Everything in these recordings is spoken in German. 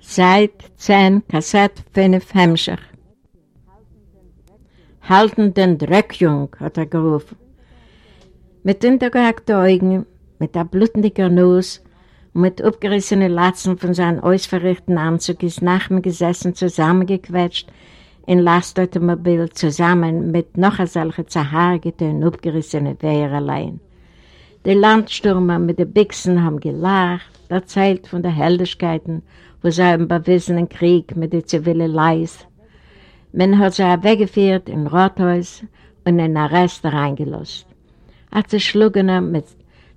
Seit 10, Kassett 5, Hemmscher. Halten den Dreckjung, hat er gerufen. Mit untergehackten Augen, mit der blutenden Nuss und mit abgerissenen Latzen von seinem ausverrichten Anzug ist nach mir gesessen, zusammengequetscht in Lastautomobil, zusammen mit noch solchen zerhaargeten und abgerissenen Wehrerlein. Die Landstürmer mit den Bixen haben gelacht, erzählt von den Heldigkeiten, wo sie im bewissenen Krieg mit den zivilen Leis. Man hat sie weggeführt in Rathaus und in Arrest reingelost. Als sie schlugen mit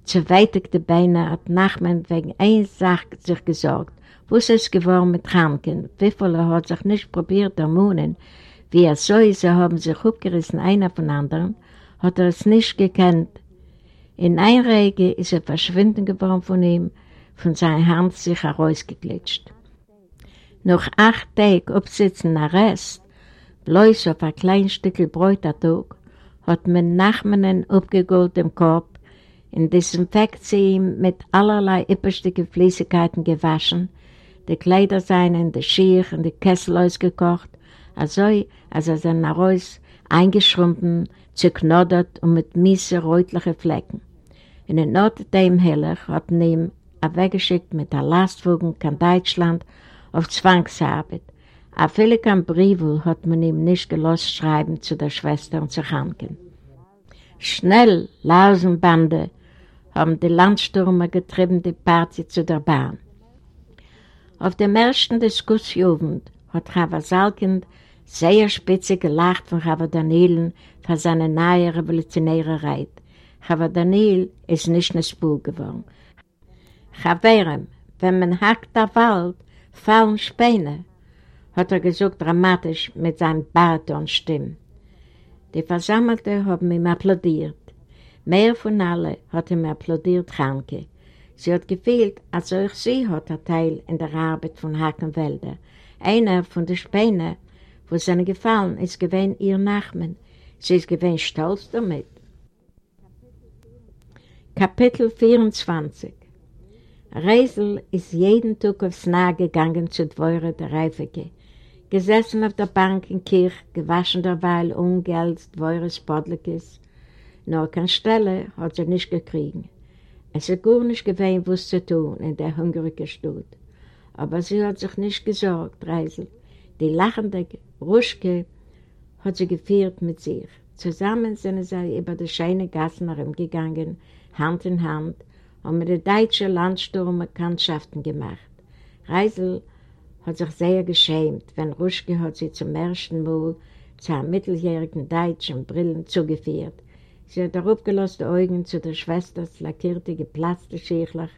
zerweitigten Beinen hat Nachman wegen einer Sache sich gesorgt, wo es ist geworden mit Kranken, wie viele hat sich nicht probiert ermunen, wie er so sie haben sich abgerissen einer von anderen, hat er es nicht gekannt, in einer Rege ist er verschwinden geworden von ihm, von seiner Hand sich herausgeglitscht. Noch acht Tage absitzen Arrest, bloß auf ein kleines Stück Brot am hat man Nachmannen abgegolt im Korb, in Desinfekt sie ihm mit allerlei üppigsten Flüssigkeiten gewaschen, die Kleider seien in die Schier und die Kessel ausgekocht, also als er sein Aros eingeschrumpen, zerknoddert und mit miese, rötlichen Flecken. In den Norddeim Heller hat man ihm weggeschickt mit der Lastwagen kann Deutschland auf Zwangsarbeit. A viele kein Briefel hat man ihm nicht gelost schreiben zu der Schwester und zu Hanken. Schnell, Lausenbande, haben die Landstürmer getrieben die Party zu der Bahn. Auf dem ersten Diskussion hat Rava Salkind sehr spitzig gelacht von Rava Danielen für seine neue revolutionäre Reit. aber Daniel ist nicht eine Spur geworden. Chaverem, wenn man hackt der Wald, fallen Späne, hat er gesagt dramatisch mit seinem Baritonstimm. Die Versammelte haben ihm applaudiert. Mehr von allen hat ihm applaudiert Hanke. Sie hat gefehlt, als auch sie hat ein Teil in der Arbeit von Hackenwälder. Einer von den Spänen, wo seine gefallen ist, gewesen ihr Nachmen. Sie ist gewesen stolz damit. Kapitel 24 Reisel ist jeden Tag aufs Nahe gegangen zu Dwöre der Reifeke. Gesessen auf der Bank in Kirch, gewaschen derweil Ungeld Dwöres Podlikes. Nur keine Stelle hat sie nicht gekriegt. Es ist gar nicht gewesen, was zu tun in der hungrigen Stadt. Aber sie hat sich nicht gesorgt, Reisel. Die lachende Ruschke hat sie geführt mit sich. Zusammen sind sie über die scheine Gassen herumgegangen, Hand in Hand, und mit den deutschen Landstürmen Bekanntschaften gemacht. Reisel hat sich sehr geschämt, wenn Ruschke hat sie zum ersten Mal zu einem mitteljährigen Deutschen Brillen zugeführt. Sie hat darauf gelassen Augen zu der Schwesters lackierte, geplatzte Schächlach,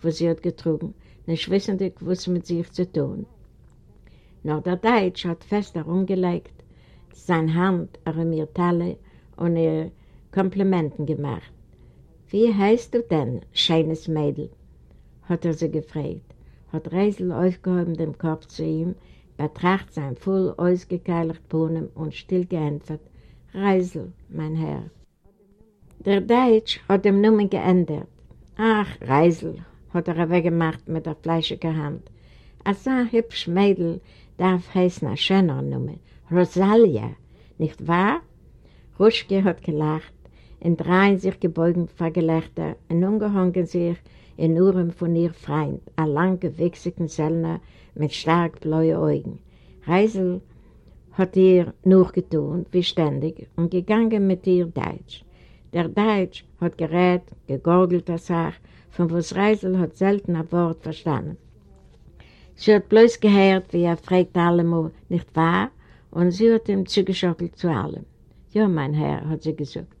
wo sie hat getrunken, nicht wissendig, was mit sich zu tun. Nur der Deutsch hat fest herumgelegt, seine Hand an ihr Talle und ihr Komplimenten gemacht. Wie heißt du denn, schönes Mädel? hat er sie gefragt. Hat Reisel aufgehoben den Kopf zu ihm, betracht sein voll ausgekeiligt Bohnen und still geantwortet, Reisel, mein Herr. Der Deutsch hat dem Numen geändert. Ach, Reisel, hat er weggemacht mit der fleischigen Hand. A so hübsch Mädel darf heißen ein schöner Numen, Rosalia, nicht wahr? Ruschke hat gelacht in dreien sich gebeugen vor Gelächter und ungehangen sich in Uhren von ihr Freund, ein lang gewechselten Sellner mit stark blauen Augen. Reisel hat ihr nur getun, wie ständig, und gegangen mit ihr Deutsch. Der Deutsch hat gerät, gegorgelt der Sache, von was Reisel hat selten ein Wort verstanden. Sie hat bloß gehört, wie er fragt allemal, nicht wahr? Und sie hat ihm zugeschockelt zu allem. Ja, mein Herr, hat sie gesagt.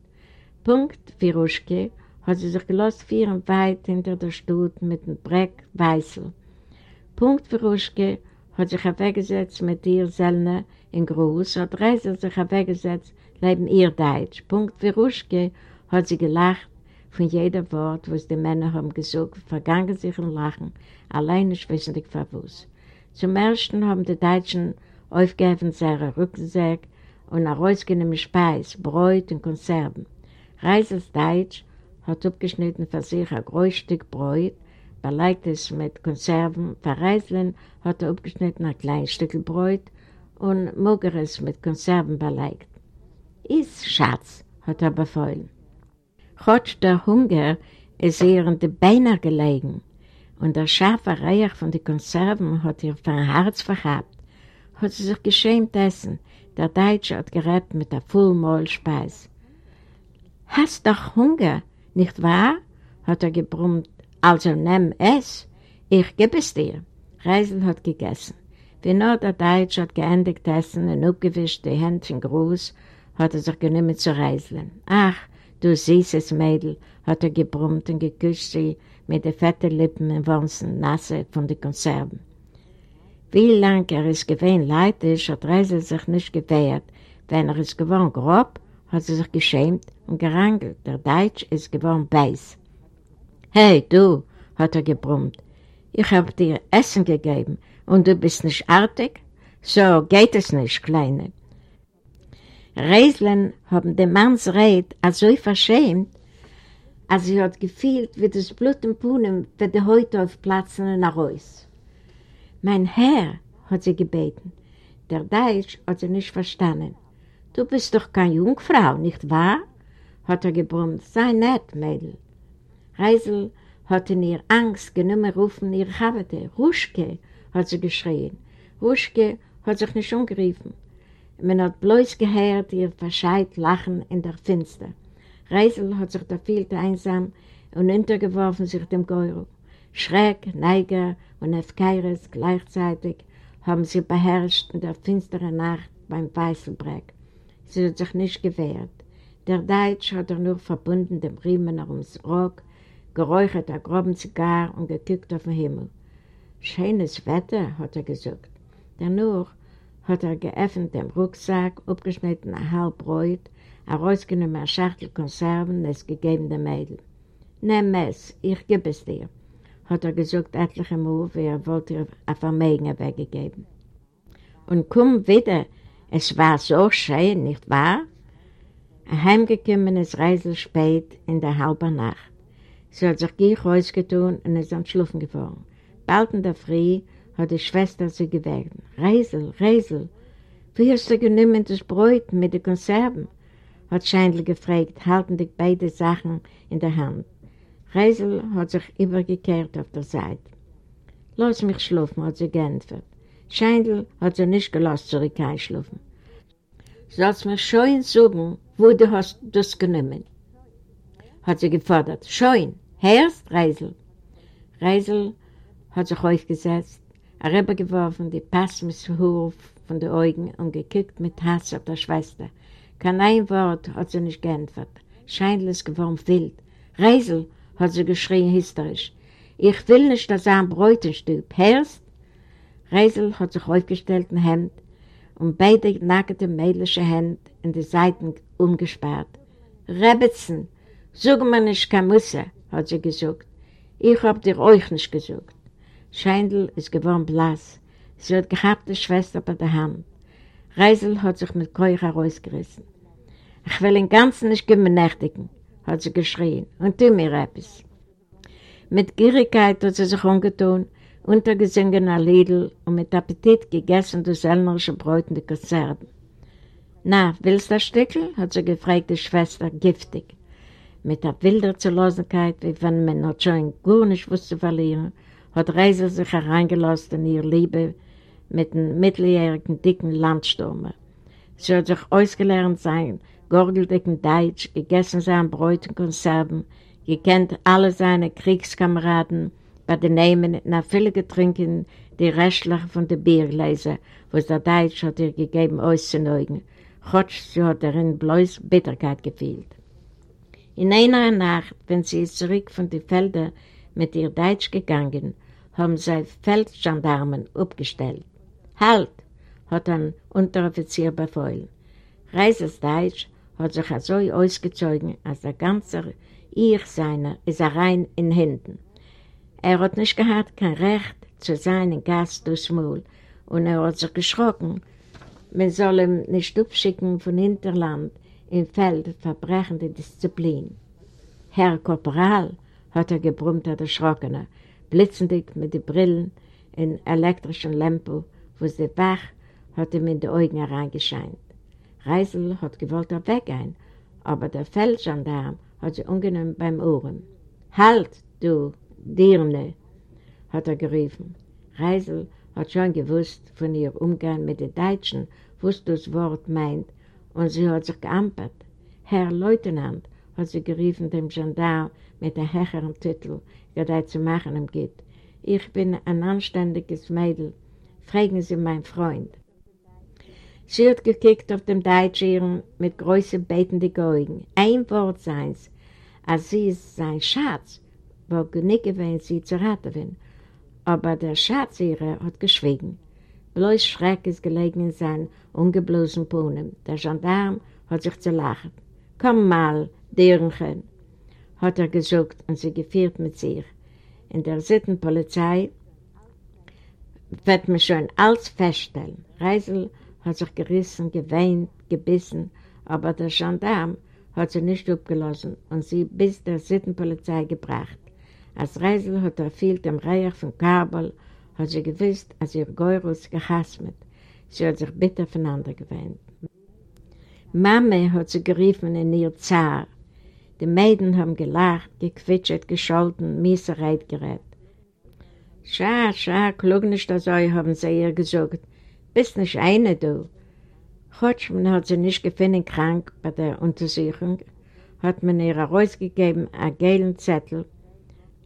Punkt Firuschke hat sie sich gelassen führen weit hinter der Stadt mit dem Breck Weißel. Punkt Firuschke hat sich weggesetzt mit ihr Selne in Gruß, hat Reisel sich weggesetzt neben ihr Deutsch. Punkt Firuschke hat sie gelacht von jedem Wort, was die Männer haben gesagt, vergangen sich und lachen, allein nicht wissentlich verwusst. Zum Ersten haben die Deutschen aufgegeben seine Rückensäge und herausgenommen Speis, Bräut und Konserven. Reisels Deutsch hat abgeschnitten für sich ein großes Stück Brot, belegt es mit Konserven, verreiseln, hat er abgeschnitten ein kleines Stück Brot und Mogeres mit Konserven belegt. Iss, Schatz, hat er befohlen. Trotz der Hunger ist ihr in die Beine gelegen und der scharfe Reich von den Konserven hat ihr von Herz verhabt, hat sie sich geschämt essen. Der Deutsche hat gerät mit der Vollmahlspeis. Hast doch Hunger, nicht wahr? hat er gebrummt. Also nimm es, ich gebe es dir. Reisel hat gegessen. Wie nur der Deutsche hat geendigt essen und abgewischt die Händchen groß, hat er sich genommen zu reiseln. Ach, du süßes Mädel, hat er gebrummt und geküsst sie mit den fetten Lippen und Wanzen nasse von den Konserven. Wie lang er es gewesen leidisch, hat Reisel sich nicht gewehrt. Wenn er es gewohnt grob, hat sie sich geschämt und gerangelt. Der Deutsch ist gewohnt weiß. Hey, du, hat er gebrummt, ich habe dir Essen gegeben und du bist nicht artig? So geht es nicht, Kleine. Reiseln haben den Manns Red so verschämt, als sie hat gefühlt, wie das Blut im Puhnen für die Häute aufplatzen nach Haus. Mein Herr, hat sie gebeten. Der Deutsch hat sie nicht verstanden. Du bist doch keine Jungfrau, nicht wahr? Hat er gebrummt. Sei nett, Mädel. Reisel hat in ihr Angst genommen rufen ihr Chavete. Ruschke, hat sie geschrien. Ruschke hat sich nicht umgerufen. Man hat bloß gehört ihr verscheit Lachen in der Finster. Reisel hat sich da viel einsam und untergeworfen sich dem Geuro. Schreck, Neiger und Efkeires gleichzeitig haben sie beherrscht in der finsteren Nacht beim Weißelbreck. Sie hat sich nicht gewehrt. Der Deutsch hat er nur verbunden dem Riemen ums Rock, geräuchert der groben Zigar und gekickt auf den Himmel. Schönes Wetter, hat er gesagt. Danach hat er geöffnet den Rucksack, abgeschnitten ein halb Brot, herausgenommen eine Schachtel Konserven und es gegeben dem Mädel. Nimm es, ich gebe es dir hat er gesagt etliche Mal, wie er wollte ihr ein Vermögen weggegeben. Und komm wieder, es war so schön, nicht wahr? Ein heimgekommenes Reisel spät in der halben Nacht. Sie hat sich gleich rausgetun und ist am Schlufen gefahren. Bald in der Früh hat die Schwester sie gewählt. Reisel, Reisel, wie hast du genommen das Brot mit den Konserven? hat Scheindl gefragt, halten beide Sachen in der Hand. Reisel hat sich übergekehrt auf der Seite. Lass mich schlafen, hat sie geantwortet. Scheindl hat sie nicht gelassen zurück einschlafen. Sollst mir schön sagen, wo du hast das genommen? Hat sie gefordert. Schön, hörst, Reisel? Reisel hat sich aufgesetzt, herübergeworfen, die Passmisshur von den Augen und gekickt mit Hass auf der Schwester. Kein ein Wort hat sie nicht geantwortet. Scheindl ist geworden wild. Reisel, hat sie geschrien hysterisch. Ich will nicht, dass er ein Bräutenstück, hörst? Reisel hat sich aufgestellt ein Hemd und beide nackte mädliche Hände in die Seiten umgesperrt. Rebetzen, sag mir nicht kein Musse, hat sie gesagt. Ich hab dir euch nicht gesagt. Scheindl ist geworden blass. Sie hat gehabt die Schwester bei der Hand. Reisel hat sich mit Keuch herausgerissen. Ich will den Ganzen nicht genächtigen hat sie geschrien, und tu mir etwas. Mit Gierigkeit hat sie sich umgetan, untergesungen ein Liedl und mit Appetit gegessen das elnerische und die Konserven. Na, willst du ein Stückel? hat sie gefragt, die Schwester, giftig. Mit der wilder Zerlosenkeit, wie wenn man noch schon gar nicht wusste verlieren, hat Reise sich hereingelassen in ihre Liebe mit einem mitteljährigen, dicken Landsturmer. Sie hat sich ausgelernt sein, gorgeldicken Deutsch, gegessen sein Brot und Konserven, gekannt alle seine Kriegskameraden, bei den Namen nach viele getrinken die Restliche von der Biergläser, was der Deutsch hat ihr gegeben auszuneugen. Gott, sie hat darin bloß Bitterkeit gefühlt. In einer Nacht, wenn sie zurück von den Feldern mit ihr Deutsch gegangen, haben sie Feldgendarmen aufgestellt. Halt, hat ein Unteroffizier befohlen. Reises Deutsch hat sich so ausgezogen, als der ganze Ich seiner ist rein in Händen. Er hat nicht gehabt, kein Recht zu seinem Gast durchs Maul und er hat sich geschrocken, man soll ihm nicht abschicken von Hinterland im Feld verbrechende Disziplin. Herr Korporal, hat er gebrummt, der Erschrockene, blitzendig mit den Brillen in elektrischen Lampen, wo sie wach hat ihm in die Augen hereingescheint. Reisel hat gewollt er weggehen, aber der Feldgendarm hat sie ungenommen beim Ohren. Halt, du Dirne, hat er gerufen. Reisel hat schon gewusst von ihr Umgang mit den Deutschen, was das Wort meint, und sie hat sich geampert. Herr Leutnant, hat sie gerufen dem Gendarm mit einem höheren Titel, der zu machen ihm geht. Ich bin ein anständiges Mädel. Fragen Sie meinen Freund. Sie hat gekickt auf dem Deutschen mit großen betenden Augen. Ein Wort seins, als sie ist sein Schatz, war nicht gewesen, sie zu raten. Aber der Schatz ihrer hat geschwiegen. Bloß Schreck ist gelegen in seinen ungeblosen Pohnen. Der Gendarm hat sich zu lachen. Komm mal, Dürrenchen, hat er gesagt und sie geführt mit sich. In der Sittenpolizei wird man schon alles feststellen. Reisel hat sich gerissen, geweint, gebissen, aber der Gendarm hat sie nicht abgelassen und sie bis der Sittenpolizei gebracht. Als Reisel hat er viel dem Reich von Kabel, hat sie gewusst, als ihr Geurus gehasmet. Sie hat sich bitter voneinander gewöhnt. Mama hat sie geriefen in ihr Zar, die Mädchen haben gelacht, gequitscht, gescholten, Miesereit gerät. Schau, schau, klug nicht so, haben sie ihr gesagt. Bist nicht eine, du. Chotschmann hat sie nicht gefunden krank bei der Untersuchung, hat man ihr herausgegeben einen gelben Zettel,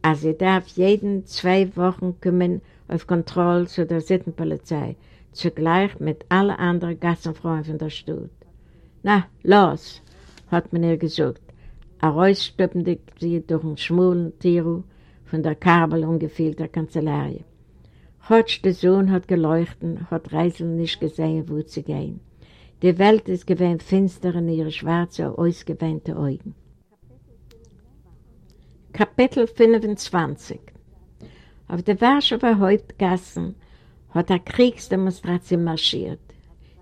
als sie darf jeden zwei Wochen kommen auf Kontrolle zu der Sittenpolizei, zugleich mit allen anderen Gassenfrauen von der Stadt. Na, los, hat man ihr gesagt, herausstüppende sie durch einen schmulen Tiru von der Kabel ungefehlter Kanzellei. Hotsch, der Sohn, hat geleuchtet, hat Reisel nicht gesehen, wo sie gehen. Die Welt ist gewähnt finster in ihre schwarzen, ausgewähnten Augen. Kapitel 25 Auf der Warschauer Hauptgassen hat eine Kriegsdemonstration marschiert.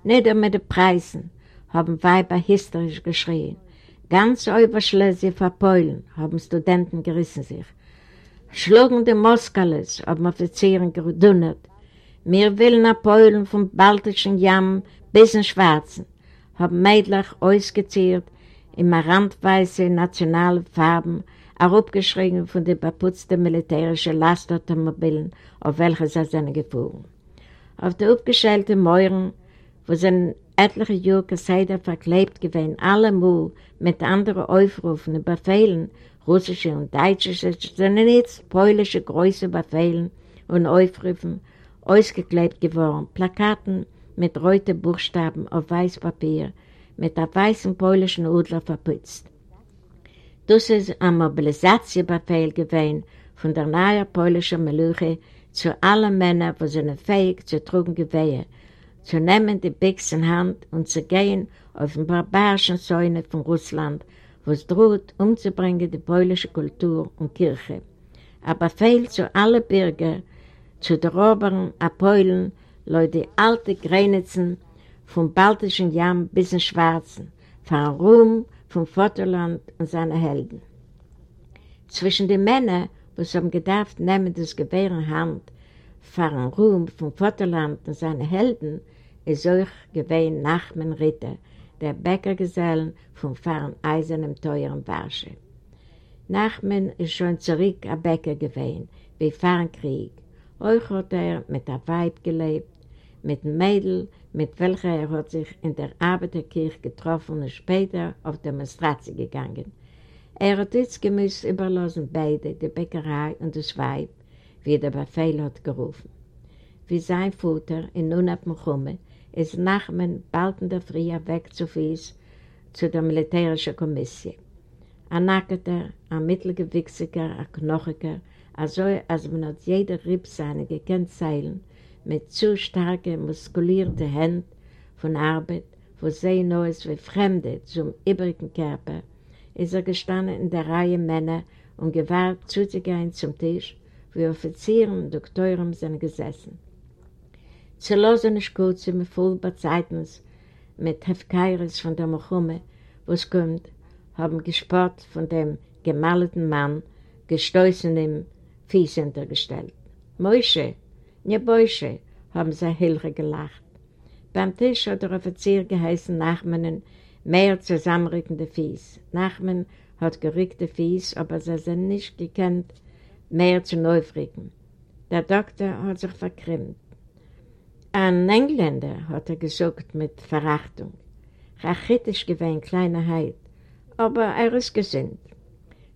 Nicht mit den Preisen haben Weiber hysterisch geschrien. Ganz über Schlesien verpeulen, haben Studenten gerissen sich. Schlugende Moskales haben Offizieren gedunnert. Wir wollen Polen vom Baltischen Jamm bis in Schwarzen, haben Mädlich ausgezehrt in randweiße nationale Farben, herabgeschrieben von den beputzten militärischen Lastautomobilen, auf welche sie sind gefahren. Auf der aufgestellten Mauern, wo sind etliche Jahre Seider verklebt gewesen, allemal mit anderen Aufrufen und Befehlen, russische und deutsche, jetzt polnische große Befehlen und Aufrufen, ausgeklebt geworden, Plakaten mit roten Buchstaben auf weiß Papier, mit einem weißen polnischen Udler verputzt. Das ist ein Mobilisationsbefehl gewesen von der neuen polnischen Meluche zu allen Männern, die sind fähig zu trugen Gewehre, zu nehmen die Bix in Hand und zu gehen auf den barbarischen Säune von Russland, wo es droht, umzubringen die polnische Kultur und Kirche. Aber fehlt zu allen Bürgern, zu den Robern, Polen, Leute, alte Grenzen vom Baltischen Jamm bis in Schwarzen, von Ruhm, vom Vaterland und seinen Helden. Zwischen den Männern, die haben gedacht, nehmen das Gewehr in Hand, fahren Ruhm vom Vaterland und seinen Helden, ist euch gewesen Nachmen Ritter, der Bäckergesellen vom Fahren eisernem teuren Warsche. Nachmen ist schon zurück ein Bäcker gewesen, wie Fahrenkrieg. Euch hat er mit der Weib gelebt, mit dem Mädel, mit welcher er hat sich in der Arbeiterkirche getroffen und später auf Demonstration gegangen. Er hat jetzt gemusst überlassen beide, die Bäckerei und das Weib, wie der Befehl hat gerufen. Wie sein Vater in Nunab Mohammed ist Nachmen bald in der Früh weg zu Fies zu der militärischen Kommission. Ein Nacketer, ein mittelgewichsiger, ein Knochiger, also als man aus jeder Riebseine gekannt zeilen, mit zu starken, muskulierten Händen von Arbeit, wo sehen nur es wie Fremde zum übrigen Körper, ist er gestanden in der Reihe Männer und gewahrt zuzugehen zum Tisch, wie Offizieren und Doktoren sind gesessen. Zu losen ist gut, sie mir voll bei Zeitens mit Hefkeiris von der Mochume, wo es kommt, haben gespart von dem gemalten Mann, gestoßen im Fies hintergestellt. Moische, ne Boische, haben sie Hilfe gelacht. Beim Tisch hat der Offizier geheißen Nachmanen mehr zusammenrückende Fies. Nachmen hat gerückte Fies, aber sie sind nicht gekannt, mehr zu neufrücken. Der Doktor hat sich verkrimmt. Ein Engländer, hat er gesagt mit Verachtung. Rachitisch gewesen, kleine Heid, aber er ist gesinnt.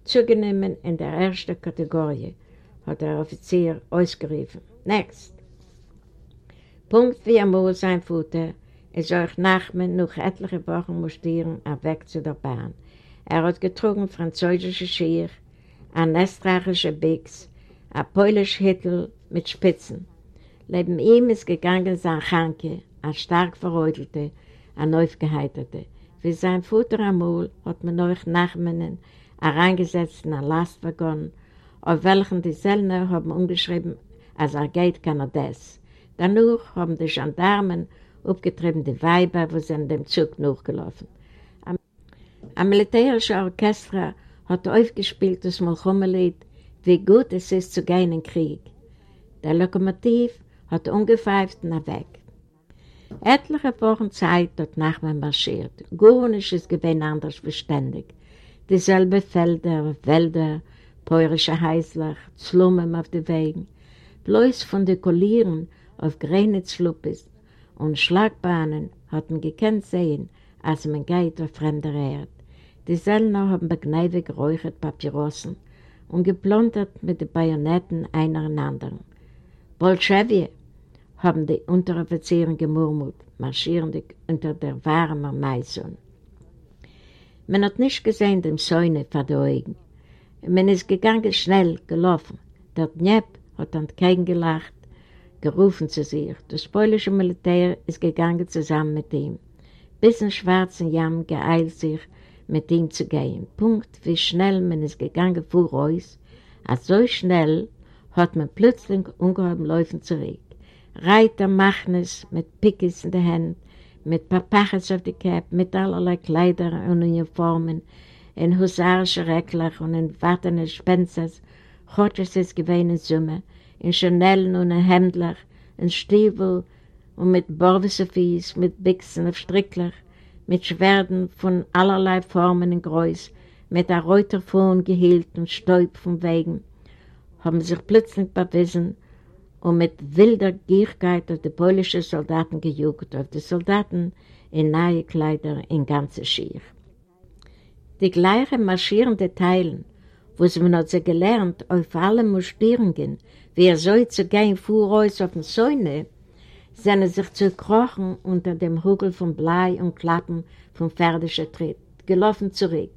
Zugenommen in der ersten Kategorie, hat der Offizier ausgerufen. Next. Punkt wie einmal sein Futter, ist euch Nachmen noch etliche Wochen mustieren weg zu der Bahn. Er hat getrunken französische Schier, ein österreichische Bix, ein polische Hittel mit Spitzen. Neben ihm ist gegangen sein Chanke, ein stark verreutelte, ein aufgeheiterte. Für sein Futter einmal hat man euch Nachmenen hereingesetzt in einen Lastwaggon, auf welchen die Sellner haben umgeschrieben, als er geht, kann er. Danach haben die Gendarmen aufgetrieben die Weiber, wo sie in dem Zug nachgelaufen. Ein militärischer Orchester hat aufgespielt das Mulchummelied, wie gut es ist zu gehen in Krieg. Der Lokomotiv hat ungepfeift und weg. Etliche Wochen Zeit nach mir marschiert. Gurnisch ist gewesen anders beständig. Dieselbe Felder, Wälder, peurische Heißlach, Slummen auf den Wegen. Bloß von den Kollieren auf Grenitzluppes und Schlagbahnen hat man gekannt sehen, als man geht auf fremder Erde. Die Sellner haben begneidig geräuchert Papierossen und geplontert mit den Bajonetten einer an anderen. Bolschewie, haben die Unteroffiziere gemurmelt, marschierend unter der warmen Maison. Man hat nicht gesehen dem Säune vor den Augen. Man ist gegangen schnell, gelaufen. Der Dnep hat entgegengelacht, gerufen zu sich. Das polnische Militär ist gegangen zusammen mit ihm. Bis in schwarzen Jamm geeilt sich, mit ihm zu gehen. Punkt, wie schnell man ist gegangen vor uns, als so schnell hat man plötzlich ungeheuer Läufen zurück. Reiter machen es mit Pickes in der Hand, mit Papaches auf die Cap, mit allerlei Kleider und Uniformen, in husarische Reckler und in wartende Spenzers, Chotsches ist gewähne Summe, in Chanellen und in Hemdler, in Stiefel und mit Borwessefies, mit Bixen auf Strickler, mit Schwerden von allerlei Formen und Größ, mit der Reuter vor gehielt und Stäub vom Wegen, haben sich plötzlich bewiesen und mit wilder Gierigkeit auf die polnischen Soldaten gejuckt, auf die Soldaten in neue Kleider in ganze Schier. Die gleichen marschierenden Teilen, sie man hat sie gelernt, auf alle Mustierungen, wie er soll zu gehen vor uns auf den Säune, sind sich zu krochen unter dem Hügel von Blei und Klappen vom pferdischen Tritt, gelaufen zurück.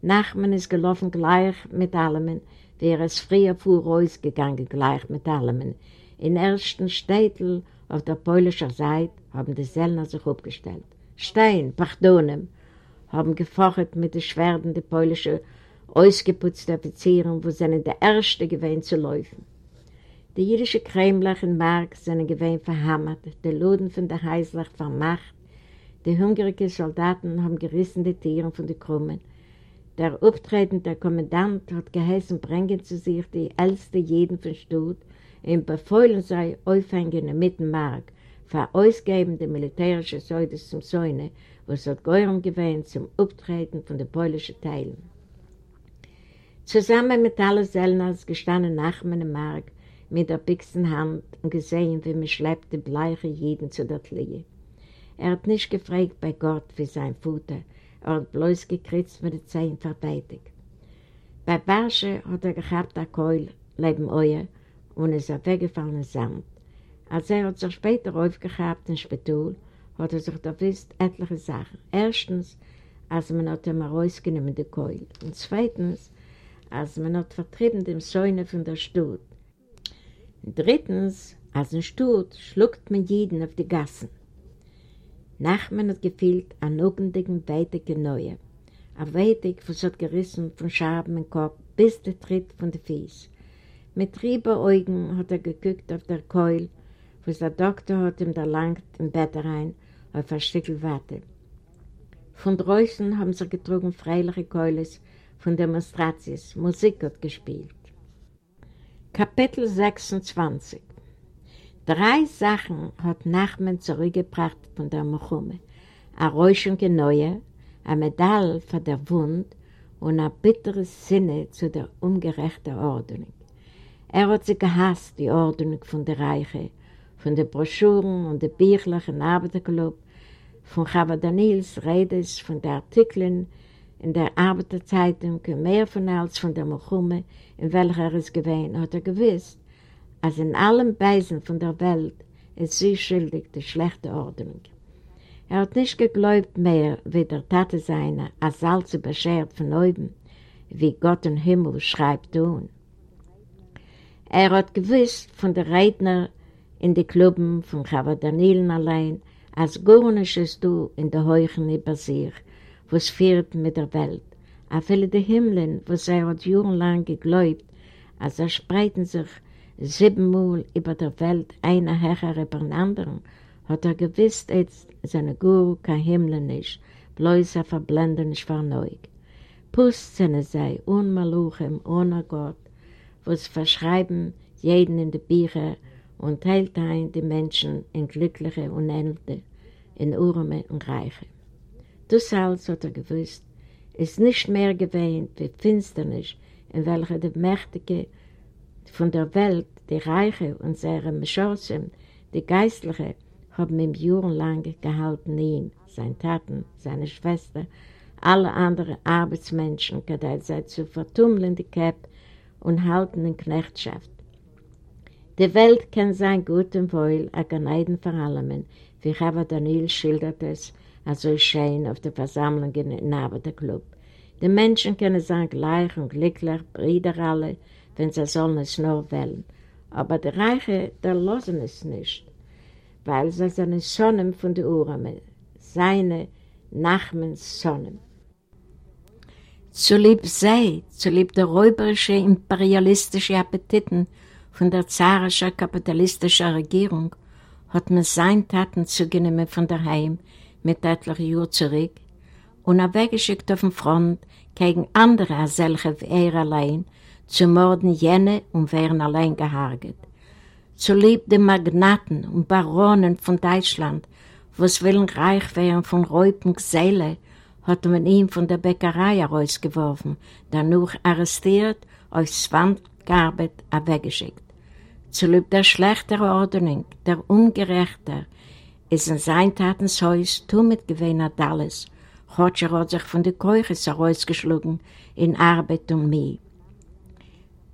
Nachman ist gelaufen gleich mit allem, wie es früher vor uns gegangen gleich mit allem. In ersten Städten auf der polnischen Seite haben die Sellner sich aufgestellt. Stein, Pardonem, haben gefocht mit den Schwerden der polnischen ausgeputzten Offizieren, wo sie der Erste gewesen zu laufen. Die jüdische Kremlach in Mark sind gewesen verhammert, die Luden von der Heißlach vermacht, die hungrigen Soldaten haben gerissen die Tiere von den Krummen. Der auftretende Kommandant hat geheißen, bringen zu sich die älteste Jeden von Stutt und befeuillen sei aufhängen im Mittenmark, für ausgebende militärische Säude zum Säune, was hat Geuren gewähnt zum Auftreten von den polnischen Teilen. Zusammen mit allen Sellners gestanden nach meinem Mark, mit der bixen Hand und gesehen, wie man schleppte bleiche Jeden zu der Tlie. Er hat nicht gefragt bei Gott für sein Futter, er hat bloß gekritzt mit den Zehen verteidigt. Bei Barsche hat er gehabt der Keul, leben euer, und ist er weggefallen in Sand. Als er hat sich später aufgehabt in Spitul, hat er sich da wisst etliche Sachen. Erstens, als man hat ihm rausgenommen die Keul. Und zweitens, als man hat vertrieben dem Säune von der Stutt. Drittens, als ein Stutt schluckt man jeden auf die Gassen. Nachman hat gefühlt an augenblicken weitige Neue. Ein weitig, was hat gerissen von Schaben im Kopf bis der Tritt von den Fies. Mit trieber Augen hat er geguckt auf der Keul, wo der Doktor hat ihm da langt im Bett rein auf ein Stück Watte. Von draußen haben sie getrunken freiliche Keules von Demonstrations, Musik hat gespielt. Kapitel 26 Drei Sachen hat Nachman zurückgebracht von der Mechume. Eine Räuschung Neue, eine Medaille für der Wund und ein bitteres Sinne zu der ungerechten Ordnung. Er hat sich gehasst, die Ordnung von der Reiche, von den Broschüren und den Büchern im Arbeiterclub, von Chava Daniels Redes, von den Artikeln in der Arbeiterzeitung und mehr von als von der Mechume, in welcher er es gewähnt, hat er gewusst, als in allen Beisen von der Welt ist sie schuldig die schlechte Ordnung. Er hat nicht geglaubt mehr, wie der Tate seine, als Salze beschert von oben, wie Gott im Himmel schreibt tun. Er hat gewusst von der Redner in den Klubben von Chava Danielen allein, als gar ist du in der Heuchen über sich, was führt mit der Welt. A viele der Himmeln, was er hat jahrelang geglaubt, als er spreiten sich siebenmal über der Welt einer Herr über den anderen, hat er gewusst, jetzt seine Guru kein Himmel nicht, bloß er verblendet nicht verneuig. Pust seine sei, unmaluchem, ohne Gott, was verschreiben jeden in die Bücher und teilt ein die Menschen in Glückliche und Ende, in Urme und Reiche. Das alles hat er gewusst, ist nicht mehr gewähnt wie Finsternis, in welcher die Mächtige von der Welt, die Reiche und seine Meschossen, die Geistliche, haben ihm jahrelang gehalten ihn, seine Taten, seine Schwester, alle anderen Arbeitsmenschen, gedeiht sei zu vertummeln die Käpp und halten in Knechtschaft. Die Welt kann sein gut und wohl, a Ganeiden vor allem, wie Chava Daniel schildert es, also schön auf der Versammlung in der Club. Die Menschen können sein gleich und glücklich, Brüder alle, wenn sie sollen es nur wählen. Aber die Reiche, der losen es nicht, weil sie seine Sonnen von den Uhren, seine Nachmens Sonnen. Zu lieb sei, zu lieb der räuberische, imperialistische Appetiten von der zarischen kapitalistischen Regierung, hat man sein Taten zugenommen von daheim mit etlichen Jahren zurück und er weggeschickt auf den Front gegen andere als solche wie er allein, zu morden jene und werden allein geharget. Zu lieb Magnaten und Baronen von Deutschland, was willen reich wären von Räupen Geselle, hat man ihn von der Bäckerei herausgeworfen, danach arrestiert, auf gearbeitet, weggeschickt. Zu lieb der schlechter Ordnung, der ungerechter, ist in sein Tatenshaus mit gewähnt alles, Roger hat sich von der Keuche herausgeschlagen in Arbeit und Mühe.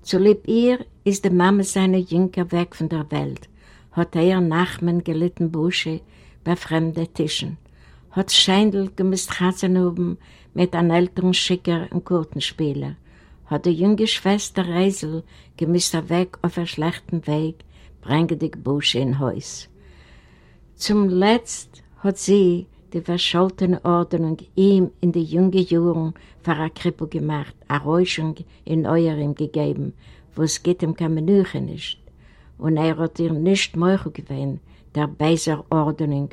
Zulieb ihr ist die Mama seiner Jünker weg von der Welt, hat er Nachmen gelitten Busche bei fremden Tischen, hat Scheindel gemisst Hasen oben mit einem älteren Schicker und Kurtenspieler, hat die junge Schwester Reisel gemisst weg auf einem schlechten Weg, bringe die Busche in Haus. Zum Letzt hat sie die verscholtene Ordnung ihm in die jungen Jahren für eine Krippe gemacht, eine Räuschung in eurem gegeben, wo es geht ihm keine Menüche nicht. Und er hat ihr nicht möglich gewesen, der beiser Ordnung,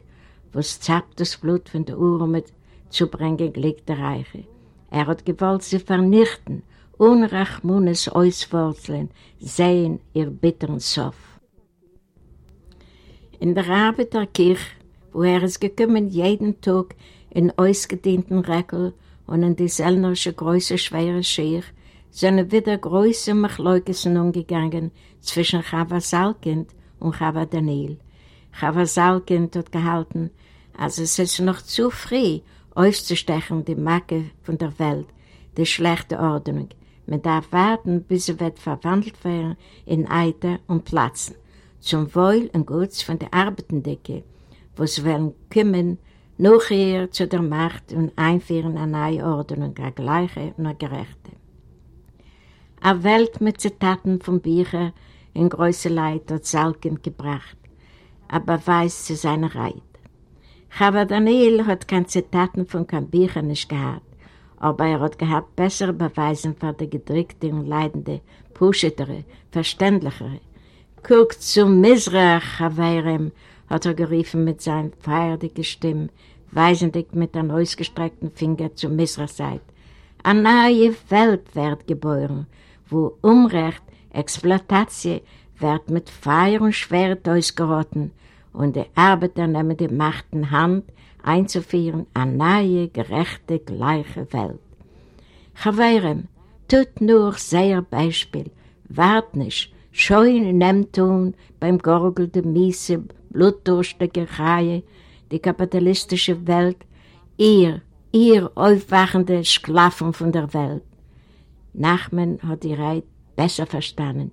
wo es zappt das Blut von der Uhr mit zu bringen, liegt der Reiche. Er hat gewollt sie vernichten, unrachmunes Auswurzeln, sehen ihr bitteren Sof. In der Arbeiterkirche wo er ist gekommen jeden Tag in ausgedehnten Reckel und in die selnerische große schwere Schier, sind wieder große Machleukesen umgegangen zwischen Chava Salkind und Chava Daniel. Chava Salkind hat gehalten, also es ist noch zu früh, auszustechen die Macke von der Welt, die schlechte Ordnung. Man darf warten, bis sie wird verwandelt werden in Eiter und Platzen, zum Wohl und Guts von der Arbeitendecke, was werden kommen, nachher zu der Macht und einführen eine neue Ordnung, eine gleiche und eine gerechte. Eine Welt mit Zitaten von Büchern in große Leid hat Salken gebracht, aber weiß zu seiner Reit. Chava Daniel hat keine Zitaten von keinen Büchern nicht gehabt, aber er hat gehabt bessere Beweise für die gedrückte und leidende, puschetere, verständlichere. Guckt zum Misrach, Chavarem, hat er gerufen mit seiner feierlichen Stimme, weisendig mit einem ausgestreckten Finger zur Misra Seite. Eine neue Welt wird geboren, wo Umrecht Exploitatie wird mit Feier und Schwert ausgerotten und die Arbeiter nehmen die Macht in Hand, einzuführen eine neue, gerechte, gleiche Welt. Chavirem, tut nur sehr Beispiel, wart nicht, schön nehmt tun beim Gorgel der Miese, blutdurstige Reihe, die kapitalistische Welt, ihr, ihr aufwachende Sklaven von der Welt. Nachman hat die Reit besser verstanden,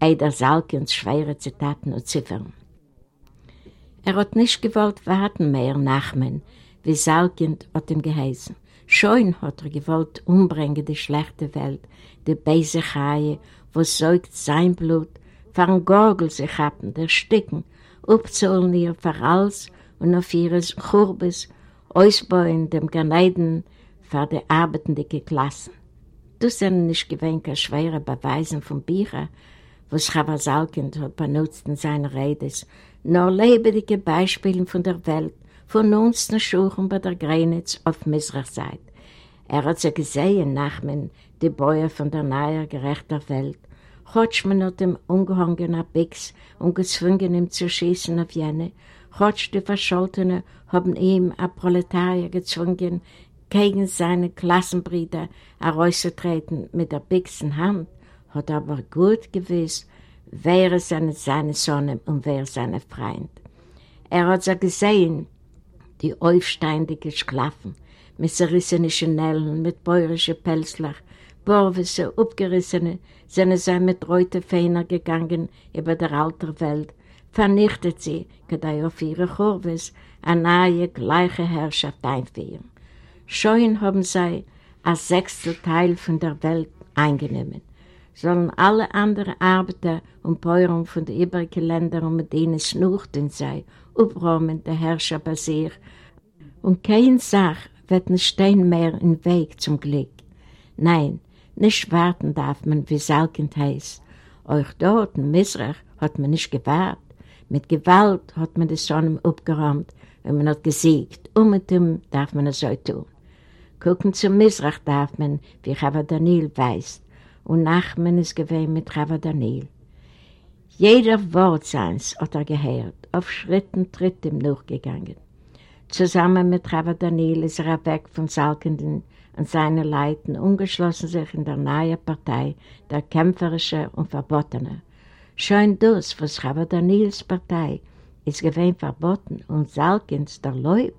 Eider Salkens schwere Zitaten und Ziffern. Er hat nicht gewollt warten mehr, Nachmen, wie Salkind hat ihm geheißen. Schon hat er gewollt umbringen die schlechte Welt, die böse Chaie, wo säugt sein Blut, fahren Gorgel sich haben, der Sticken, upzolen ihr alles und auf ihres Churbes, ausbauen dem Ganeiden für die arbeitende Klassen. Das sind nicht gewöhnt schwere Beweisen von Büchern, was Chava Salkind hat benutzt in seinen Redes, nur lebendige Beispiele von der Welt, von uns nach Schuchen bei der Grenitz auf Misrachseite. Er hat sie gesehen, Nachmen, die Bäuer von der nahe gerechter Welt. Hotsch man hat ihm ungehangen ab Bix und gezwungen ihm zu schießen auf jene. Hotsch die Verscholtene haben ihm a Proletarier gezwungen, gegen seine Klassenbrüder herauszutreten mit der Bix in Hand, hat aber gut gewiss, wer seine, seine Sonne und wer seine Freund. Er hat sie gesehen, die aufsteindige Sklaven, mit zerrissenen Schnellen, mit bäuerischen Pelzlach, Borwisse, abgerissene, sind sie mit reute Feiner gegangen über der alten Welt, vernichtet sie, gedei auf ihre Chorwes, eine neue, gleiche Herrschaft einführen. Schon haben sie ein Sechstelteil von der Welt eingenommen sollen alle anderen Arbeiter und Bäuerin von den übrigen Ländern, um denen es schnuchten sei, aufräumen der Herrscher bei sich. Und keine Sache wird nicht stehen mehr im Weg zum Glück. Nein, nicht warten darf man, wie Salkend heißt. Euch dort in Misrach hat man nicht gewahrt. Mit Gewalt hat man die Sonne abgeräumt und man hat gesiegt. Um und um darf man es so tun. Gucken zum Misrach darf man, wie Chava Daniel weiß und Nachmen ist gewesen mit Rava Daniel. Jeder Wort seins hat er gehört, auf Schritten Tritt ihm nachgegangen. Zusammen mit Rava Daniel ist er weg von Salkenden und seine Leuten ungeschlossen sich in der neuen Partei, der kämpferische und verbotene. Schon das, was Rava Daniels Partei ist gewesen verboten und Salkens der Leut,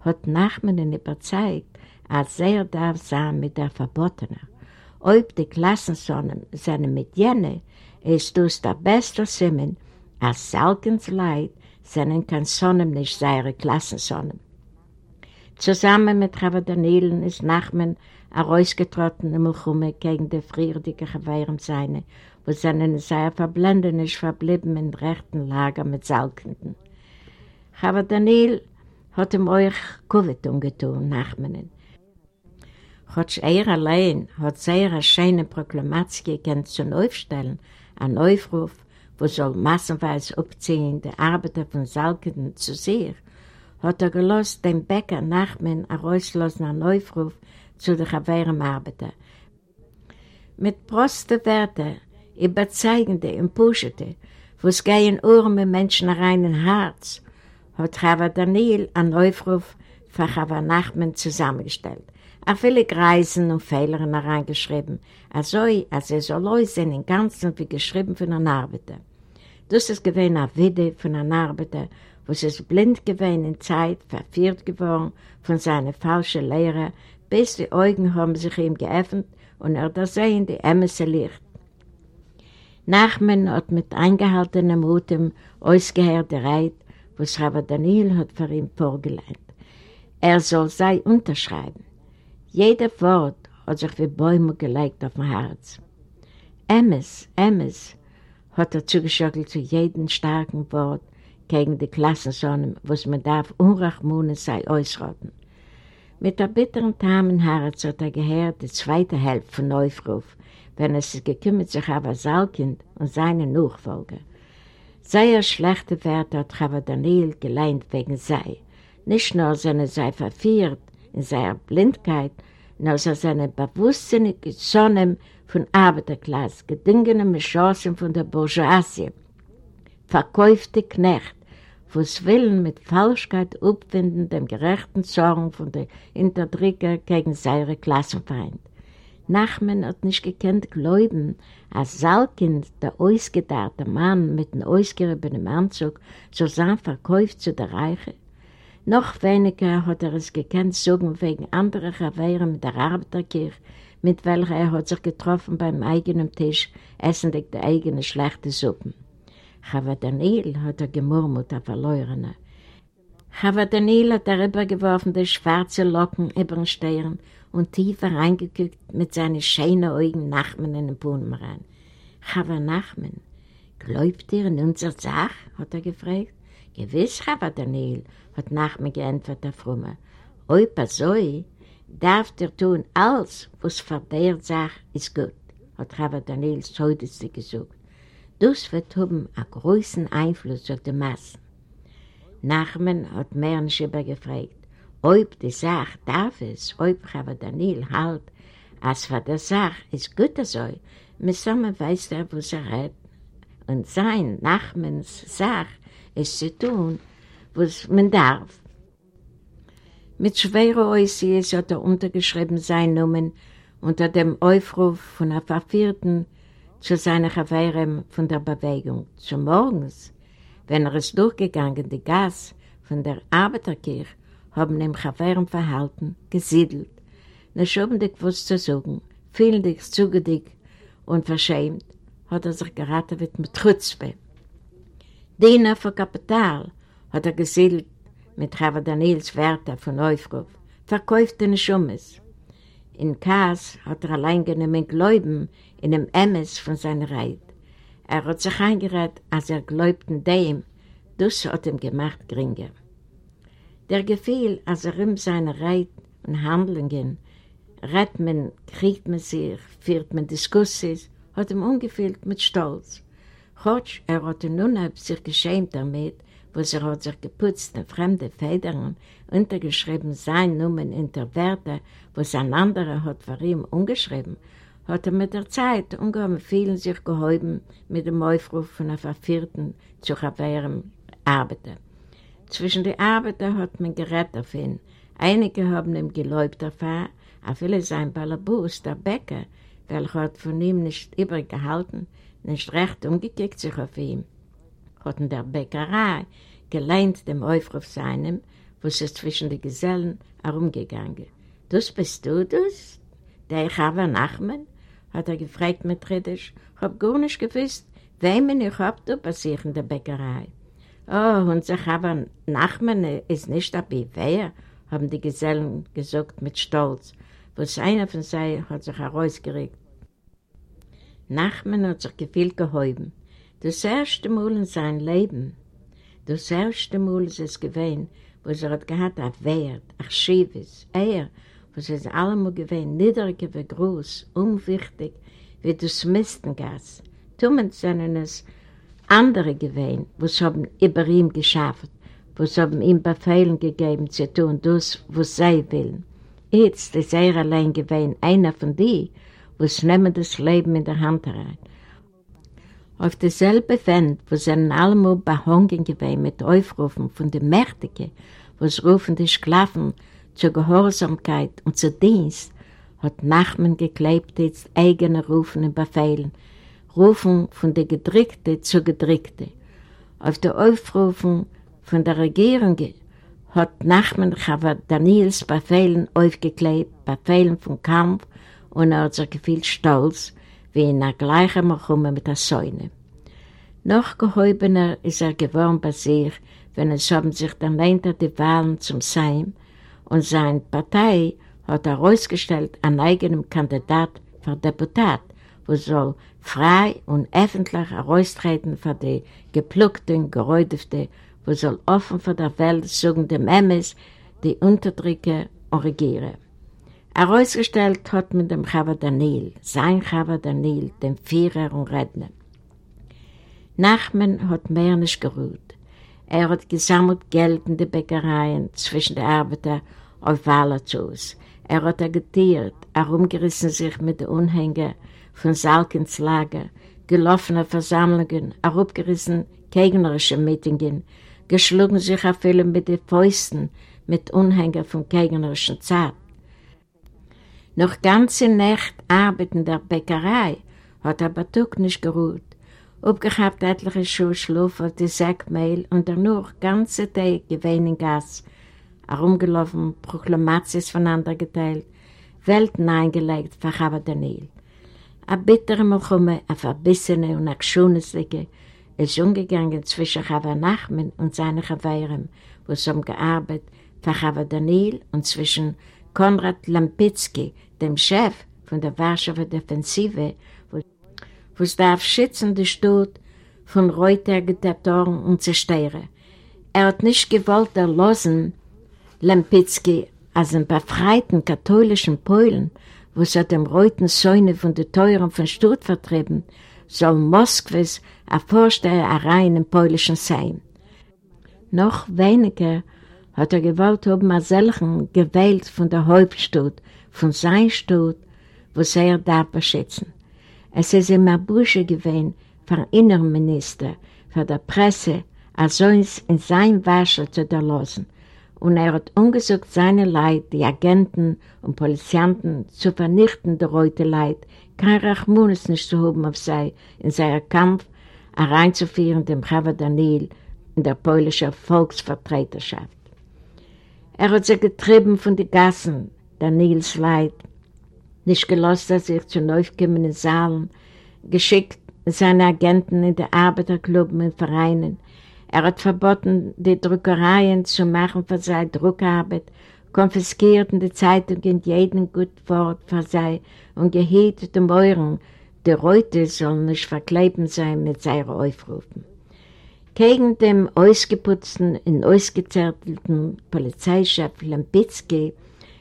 hat Nachmen überzeugt, als er darf sein mit der Verbotene ob die Klassensonnen sind mit jene, ist das der beste Simen, als Salkens Leid sind kein Sonnen nicht seine Klassensonnen. Zusammen mit Rabbi Danielen ist Nachman herausgetrotten im Milchumme gegen die frierdige Gewehren seine, wo seine sehr verblenden ist verblieben im rechten Lager mit Salkenden. Rabbi Daniel hat ihm euch Covid umgetun, Nachmanen. Hat er allein hat sehr eine schöne Proklamatie gekannt zum Aufstellen, ein Aufruf, wo soll massenweise abziehen, die Arbeiter von Salkenden zu sich, hat er gelost den Bäcker Nachmen herauslassen einen Aufruf zu den Gewehrarbeiter. Mit prosten überzeugende und pushete, wo es gehen arme Menschen rein in Herz, hat Chava Daniel einen Aufruf für Chava Nachmen zusammengestellt a viele Greisen und Fehler hereingeschrieben, also als er so los sind im Ganzen wie geschrieben von einer Arbeiter. Das ist gewesen ein Video von einer Arbeiter, wo es blind gewesen in Zeit, verführt geworden von seiner falschen Lehre, bis die Augen haben sich ihm geöffnet und er da sehen die Ämse Licht. Nachmen hat mit eingehaltenem Mutem ausgehört der Reit, was Rabbi Daniel hat für ihn vorgelegt. Er soll sei unterschreiben. Jeder Wort hat sich wie Bäume gelegt auf dem Herz. Emmes, Emmes, hat er zugeschockelt zu jedem starken Wort gegen die Klassensonnen, was man darf unrachmunen sei ausrotten. Mit der bitteren Tamenherz hat er gehört die zweite Hälfte von Neufruf, wenn es sich gekümmert sich aber Salkind und seine Nachfolger. Sehr schlechte Werte hat Chava Daniel geleint wegen sei. Nicht nur seine sei verführt in seiner Blindkeit, und als er seine bewusstsinnig gesonnen von Arbeiterklasse, gedingene Chancen von der Bourgeoisie, verkäufte Knecht, was willen mit Falschkeit abfinden dem gerechten Zorn von der Interdrücker gegen seine Klassenfeind. Nachmen hat nicht gekannt glauben, als Salkind, der ausgedachte Mann mit dem ausgeriebenen Anzug, so sein verkauft zu der Reiche. Noch weniger hat er es gekannt sagen wegen anderer Chavere mit der Arbeiterkirche, mit welcher er hat sich getroffen beim eigenen Tisch, essen die eigene schlechte Suppen. Chava Daniel hat er gemurmelt, der Verlorene. Chava Daniel hat darüber geworfen, die schwarze Locken über den Stirn und tiefer reingeguckt mit seinen schönen Augen Nachmen in den Brunnen rein. Chava Nachmen, glaubt ihr in unser Sach? hat er gefragt. Gewiss, Chava Daniel, hat Nachmen geantwortet, der Frumme. Er so, darf ihr tun alles, was für der Sache ist gut, hat Chava Daniel so gesagt. Das wird haben einen großen Einfluss auf die Massen. Nachmen hat Mernschieber gefragt, ob die Sache darf es, ob aber Daniel halt, als für die Sache ist gut so, mit Sommer weiß er, was er hat. Und sein Nachmens Sache ist zu tun, was man darf. Mit schwerer Äußerung hat er untergeschrieben sein Namen unter dem Aufruf von einer vervierten zu seiner Chaverem von der Bewegung. Zum Morgens, wenn er es durchgegangen, die Gas von der Arbeiterkirche, haben ihm Chaverem verhalten, gesiedelt. Nicht haben dich was zu sagen, vielen dich zugedickt und verschämt, hat er sich geraten mit Trutzpe. Diener für Kapital hat er gesiedelt mit Chava Daniels Wärter von Aufruf, verkauft den Schummes. In Kaas hat er allein genommen Gläuben in dem Emmes von seiner Reit. Er hat sich eingeredet, als er glaubten dem, das hat ihm gemacht geringer. Der Gefühl, als er um seine Reit und Handlungen redet man, kriegt man sich, führt man Diskussis, hat ihm ungefüllt mit Stolz. Chotsch, er hat nun sich geschämt damit, was er hat sich geputzt in fremde Federn, untergeschrieben sein Nummern in der Werte, was ein anderer hat für ihn umgeschrieben, hat er mit der Zeit ungeheuer vielen sich geholfen mit dem Aufruf von einer Vervierten zu ihrem Arbeiter. Zwischen den Arbeiter hat man gerettet auf ihn. Einige haben ihm geläubt davon, auch viele sein Balabus, der Bäcker, welcher hat von ihm nicht übergehalten, nicht recht umgekickt sich auf ihn hat in der Bäckerei geleint dem Aufruf seinem, wo es zwischen den Gesellen herumgegangen. Das bist du das? Der Chava Nachman? hat er gefragt mit Redisch. Ich hab gar nicht gewusst, wem ich hab bei sich in der Bäckerei. Oh, unser Chava Nachman ist nicht dabei. Wer? haben die Gesellen gesagt mit Stolz, was einer von sei hat sich herausgeregt. Nachman hat sich gefühlt gehäuben. Das erste Mal in seinem Leben, das erste Mal ist es gewesen, wo er hat gehabt, ein Wert, ein Schiebes, er, was es allemal gewesen, niedriger wie groß, unwichtig, wie das Mistengas. Tummen sind es andere gewesen, was haben über ihm geschafft, was haben ihm Befehlen gegeben zu tun, das, was sie wollen. Jetzt ist er allein gewesen, einer von denen, was nehmen das Leben in der Hand rein. Auf derselben Wand, wo sie allemal behangen gewesen mit Aufrufen von den Mächtigen, wo es rufen die Sklaven zur Gehorsamkeit und zur Dienst, hat Nachmen geklebt jetzt eigene Rufen und Befehlen, Rufen von der Gedrückte zu Gedrückte. Auf der Aufrufen von der Regierung hat Nachmen Chava Daniels Befehlen aufgeklebt, Befehlen vom Kampf und er hat sich gefühlt stolz, wie in der gleichen Machumme mit der Säune. Noch gehäubener ist er geworden bei sich, wenn es haben sich dann hinter die Wahlen zum Seim und seine Partei hat herausgestellt einen eigenen Kandidat für Deputat, wo soll frei und öffentlich heraustreten für die gepluckten, geräudeften, wo soll offen für der Welt sagen dem Emmes, die Unterdrücke und regieren. Herausgestellt hat mit dem Chava Daniel, sein Chava Daniel, dem Führer und Redner. Nachman hat mehr nicht geruht. Er hat gesammelt Geld in die Bäckereien zwischen den Arbeitern auf Wallerzus. Er hat agitiert, herumgerissen sich mit den Unhängen von Salkens Lager, gelaufene Versammlungen, herabgerissen gegnerische Meetingen, geschlagen sich auf viele mit den Fäusten, mit Unhängern von gegnerischen Zeit. Noch ganze Nacht arbeiten in der Bäckerei, hat er doch nicht geruht. Abgehabt etliche Schuhe Schlaf die Säckmehl und danach ganze Tage gewesen in Gas, herumgelaufen, Proklamations voneinander geteilt, Welten eingelegt Chava Daniel. A bittere Milchumme, a verbissene und a geschunneslige, ist umgegangen zwischen Chava Nachman und seinen Chavayram, wo sie haben gearbeitet für Chava Daniel und zwischen Konrad Lampitzki, dem Chef von der Warschauer Defensive, wo, es darf schützen die Stadt von Reuteragitatoren und Zerstörer. Er hat nicht gewollt erlosen, Lampitzki, als ein befreiten katholischen Polen, wo sie dem reuten Säune von den Teuren von Stutt vertrieben, soll Moskwes ein Vorsteher rein im polnischen sein. Noch weniger hat er gewollt haben, als solchen gewählt von der Hauptstadt, von sein Stadt, wo sie er darf beschützen. Es ist immer Bursche gewesen, für Innenminister, für die Presse, als uns in sein Waschel zu erlassen und er hat ungesucht seine Leid, die Agenten und Polizianten, zu vernichten der Reute Leid, kein Rachmunis nicht zu haben auf sei, in seinem Kampf hereinzuführen dem Chava Daniel in der polnischen Volksvertreterschaft. Er hat sich getrieben von den Gassen, Daniels Leid, nicht gelost, dass er zu neufkommenden Saalen, geschickt seine Agenten in die Arbeiterklubben und Vereinen, er hat verboten, die Druckereien zu machen für seine Druckarbeit, konfiskierten die Zeitungen jeden gut Wort für sei und gehielt dem Euren, die Reute sollen nicht verkleben sein mit seinen Aufrufen. Gegen den ausgeputzten und ausgezertelten Polizeichef Lampitzki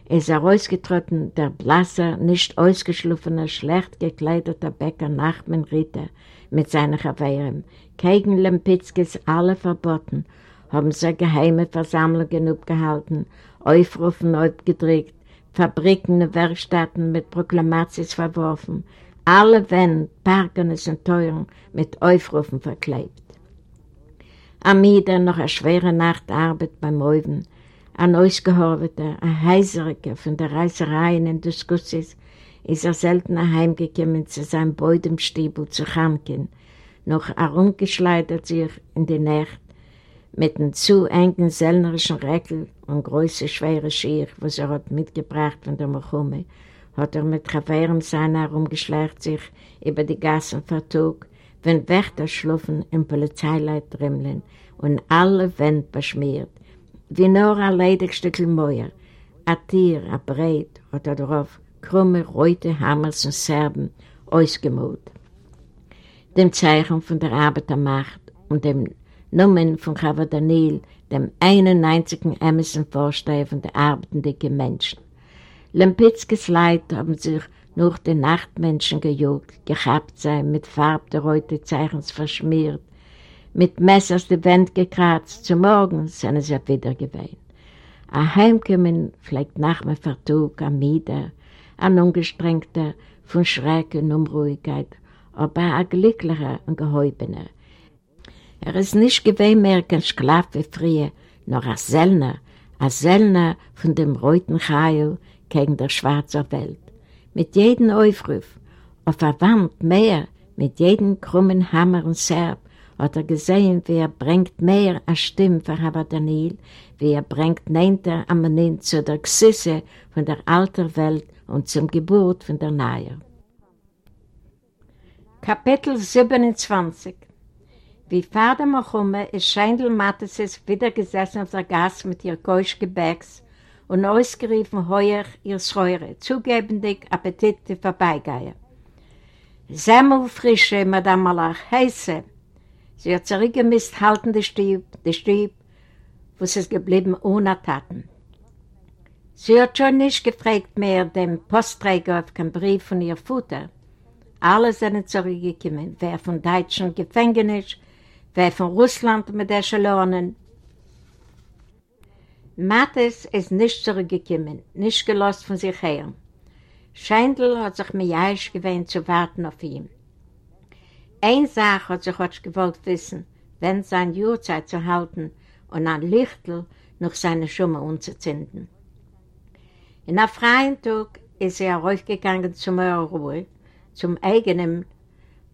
ist er ausgetrotten, der blasser, nicht ausgeschliffene, schlecht gekleideter Bäcker Nachman Ritter mit seinen Gewehren, gegen Lempitzkes alle verboten, haben sie geheime Versammlungen abgehalten, Aufrufen abgedrückt, Fabriken und Werkstätten mit Proklamations verworfen, alle Wände, Parkenes und Teuren mit Aufrufen verklebt. Amida noch eine schwere Nachtarbeit beim Oven, ein Ausgehorveter, ein Heiseriger von der Reisereien und Diskussis, ist er selten heimgekommen zu seinem Beudemstiebel zu Chamkin, noch herumgeschleudert sich in die Nacht mit einem zu engen sellnerischen Reckel und große schwere Schier, was er hat mitgebracht von der Mochume, hat er mit Chaverem sein herumgeschleicht sich über die Gassen vertug, wenn Wächter schlufen im Polizeileit Dremlen und alle Wände beschmiert, wie nur ein ledig Stückchen Mäuer, ein Tier, ein Breit, hat er darauf krumme, reute Hammers und Serben ausgemalt dem Zeichen von der Arbeitermacht und dem Namen von Chava Daniel, dem 91. Emerson-Vorsteher von der arbeitenden Menschen. Lempitzkes Leid haben sich durch die Nachtmenschen gejuckt, gehabt sein, mit Farb der Reute Zeichens verschmiert, mit Messers die Wände gekratzt, zum Morgen sind sie wieder gewesen. Ein Heimkommen pflegt nach mir Vertug, ein Mieder, ein Ungestrengter von Schreck und Unruhigkeit, aber ein glücklicher und gehäubener. Er ist nicht gewesen mehr kein Sklav wie früher, noch ein Sellner, ein Sellner von dem roten Chayel gegen der schwarzen Welt. Mit jedem Aufruf, auf der Wand mehr, mit jedem krummen Hammer und Serb, hat er gesehen, wie er bringt mehr eine Stimme für Rabbi Daniel, wie er bringt Neinter am zu der Gesisse von der alten Welt und zum Geburt von der Neue. Kapitel 27 Wie Vater Mochumme ist Scheindl Mathesis wieder gesessen auf der Gas mit ihr Keuschgebäcks und ausgeriefen heuer ihr Schreure, zugebendig Appetite vorbeigeier. Semmel frische, Madame Malach, heiße. Sie hat zurückgemisst, halten die Stieb, die Stieb, wo sie ist geblieben ohne Taten. Sie hat schon nicht gefragt mehr dem Postträger auf keinen Brief von ihr Futter. Alle sind zurückgekommen, wer von deutschen Gefängnis, wer von Russland mit der Schalonen. Mattes ist nicht zurückgekommen, nicht gelost von sich her. Scheindl hat sich mir jaisch gewöhnt zu warten auf ihn. Eine Sache hat sich heute gewollt wissen, wenn seine Jurzeit zu halten und ein Lichtel noch seine Schumme umzuzünden. In einem freien Tag ist er raufgegangen zum Ruhe, zum eigenen,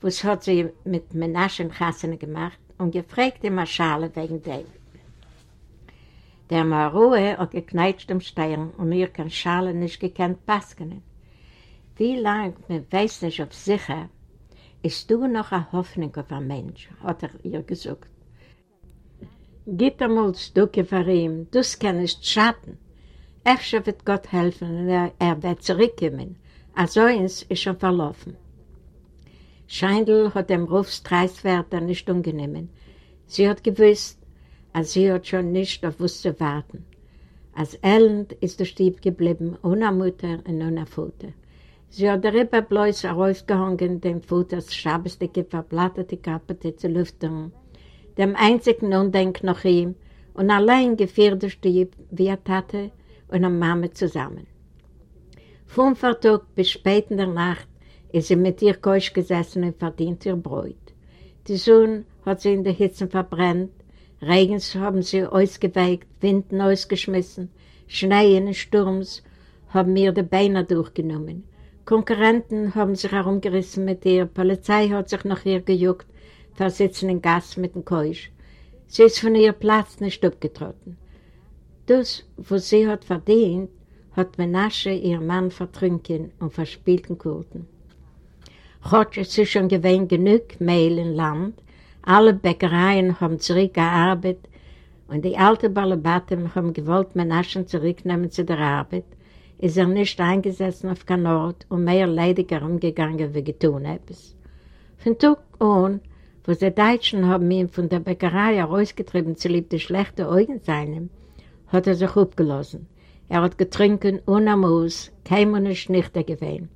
was hat sie mit Menaschenkassen gemacht und gefragt die Marschale wegen dem. Der Maruhe hat gekneitscht am Stein und ihr kann Schale nicht gekannt passen. Wie lang, man weiß nicht auf sicher, ist du noch eine Hoffnung auf einen Mensch, hat er ihr gesagt. Gib einmal Stücke für ihn, das kann nicht schaden. Efter wird Gott helfen und er, er wird zurückkommen. Also eins ist schon verlaufen. Scheindl hat dem Rufstreiswärter nicht ungenommen. Sie hat gewusst, als sie hat schon nicht auf was zu warten. Als Elend ist der Stieb geblieben, ohne Mutter und ohne Vater. Sie hat darüber bloß herausgehangen, den Vaters schabestige, verblattete Kappe zu lüften, dem einzigen Undenk nach ihm und allein geführt der Stieb wie er Tate und eine Mama zusammen. Vom Tag bis spät in der Nacht ist sie mit ihr Keusch gesessen und verdient ihr Brot. Die Sonne hat sie in der Hitze verbrennt, Regens haben sie ausgeweicht, Winden ausgeschmissen, Schneien und Sturms haben mir die Beine durchgenommen. Konkurrenten haben sich herumgerissen mit ihr, Polizei hat sich nach ihr gejuckt, versitzen in Gas mit dem Keusch. Sie ist von ihr Platz nicht abgetrotten. Das, was sie hat verdient, hat Menasche ihr Mann vertrunken und verspielten Kurten. Hat es schon gewähnt genug Mehl im Land, alle Bäckereien haben zurückgearbeitet und die alten Balabatten haben gewollt, Menaschen zurücknehmen zu der Arbeit, ist er nicht eingesessen auf kein Ort und mehr leidig herumgegangen wie getan etwas. Von Tag an, wo die Deutschen haben ihn von der Bäckerei herausgetrieben, zu lieb die schlechten Augen seinem, hat er sich abgelassen. Er hat getrunken ohne Maus, kein und nicht gewesen.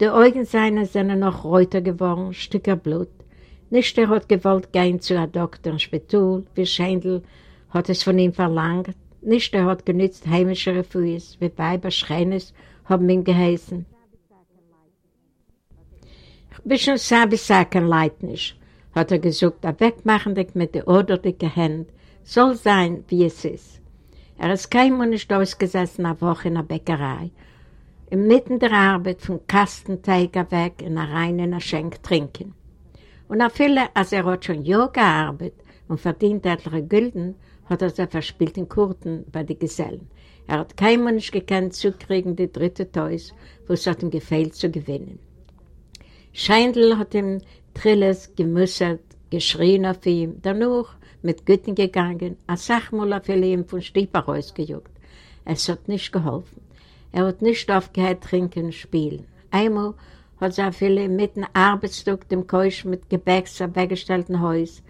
Die Augen seiner sind noch reuter geworden, Stücke Blut. Nicht er hat gewollt gehen zu einem Doktor im Spital, wie Schendl hat es von ihm verlangt. Nicht er hat genützt heimische Refues, wie Weiber Schreines haben ihn geheißen. Ich bin schon Sabi sagen, Leid nicht, hat er gesagt, wegmachen dich mit der ordentlichen Hand, soll sein, wie es ist. Er ist kein nicht ausgesessen eine Woche in der Bäckerei, Mitten der Arbeit vom Kastenteiger weg in einer reinen Schenk trinken. Und auch viele, als er hat schon Jahr gearbeitet und verdient etliche Gülden, hat er sich verspielt in Kurten bei den Gesellen. Er hat kein Mensch gekannt zu kriegen, die dritte Teus, wo es hat ihm gefehlt zu gewinnen. Scheindl hat ihm Trilles gemüssert, geschrien auf ihm, danach mit Gütten gegangen, ein Sachmuller für ihn von Stieper rausgejuckt. Es hat nicht geholfen. Er hat nicht aufgehört, trinken spielen. Einmal hat sie viele mit einem Arbeitsstück dem Keusch mit Gebäcks weggestellten Haus.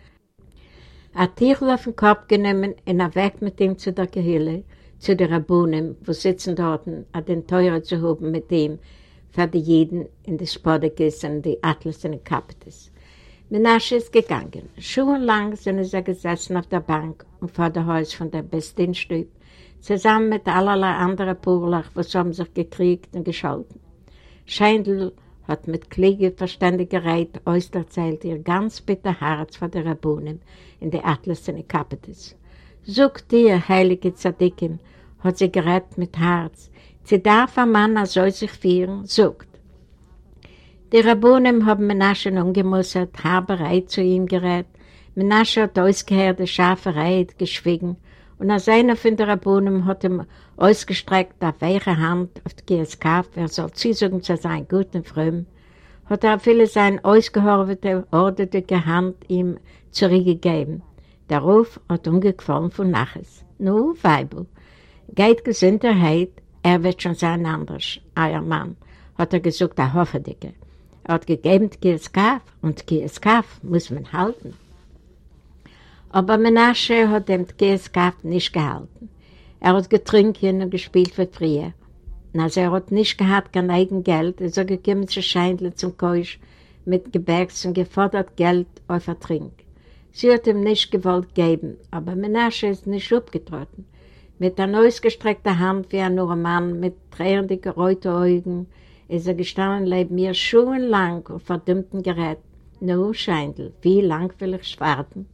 Ein Tichel auf den Kopf genommen und er weg mit ihm zu der Gehille, zu den Rabunen, wo sitzen dort, an den Teuer zu haben mit ihm, für die Jeden in die Spodekis und die Atlas und die Kapitis. Menasche ist gegangen. Schuhenlang sind sie gesessen auf der Bank und vor dem Haus von der Bestinstüb, zusammen mit allerlei anderen Purlach, was haben sich gekriegt und geschalten. Scheindl hat mit kliege Verständigereit auserzählt ihr ganz bitter Herz vor der Rabunen in der Atlas und Kapitis. Sogt dir, heilige Zadikim, hat sie gerät mit Herz, sie darf ein Mann soll sich führen, sogt. Die Rabunen haben Menasche umgemussert, bereit zu ihm gerät, Menasche hat ausgehört, die Schaferei geschwiegen, und als einer von den Rabunen hat ihm ausgestreckt auf weiche Hand auf die GSK, er soll zusagen zu sein, gut und hat er viele seine ausgehorvete, ordentliche Hand ihm zurückgegeben. Der Ruf hat umgefallen von Naches. Nu, Weibel, geht Gesundheit, er wird schon sein anders, euer Mann, hat er gesagt, er hoffe dicke. Er hat gegeben die GSK und die GSK muss man halten. Aber Menasche hat dem GSK nicht gehalten. Er hat getrunken und gespielt für früher. Und als er hat nicht gehabt, kein eigen Geld, ist er gekommen zu Scheindle zum Keusch mit Gebärgs und gefordert Geld auf Ertrink. Sie hat ihm nicht gewollt geben, aber Menasche ist nicht abgetreten. Mit einer ausgestreckten Hand wie ein Mann mit tränenden, geräuten Augen ist er gestanden neben mir schuhenlang auf verdümmten Gerät. Nu, Scheindl, wie lang will ich schwarten?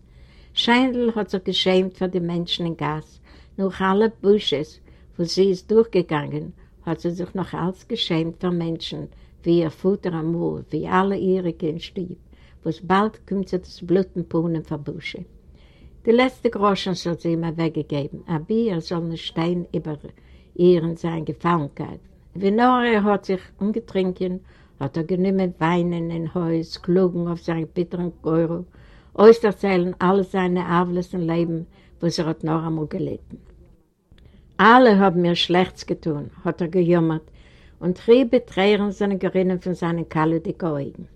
Scheindl hat sich geschämt für die Menschen im Gas. Nach allen Busches, wo sie ist durchgegangen, hat sie sich noch alles geschämt für Menschen, wie ihr Futter am Moor, wie alle ihre wo es bald kommt sie das Blutenpunen von Busche. Die letzte Groschen soll sie immer weggegeben, aber ihr soll nicht stehen über ihren seine Gefallenkeit. Wie nur er hat sich umgetrinken, hat er genommen Weinen in Haus, klugen auf seinen bitteren Geuro, auserzählen alle seine arvlichen Leben, was er hat noch einmal gelitten. Alle haben mir Schlechtes getan, hat er gejummert, und triebe Tränen seine Gerinnen von seinen kalten Augen.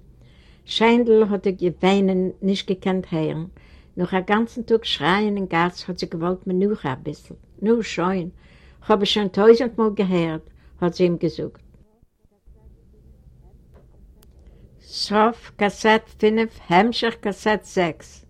Scheindl hat er geweinen nicht gekannt hören, noch einen ganzen Tag schreien im Gas hat sie gewollt mir nur ein bisschen. Nur schon, ich habe schon tausendmal gehört, hat sie ihm gesagt. Sof, Kassett 5, Hemmscher, Kassett 6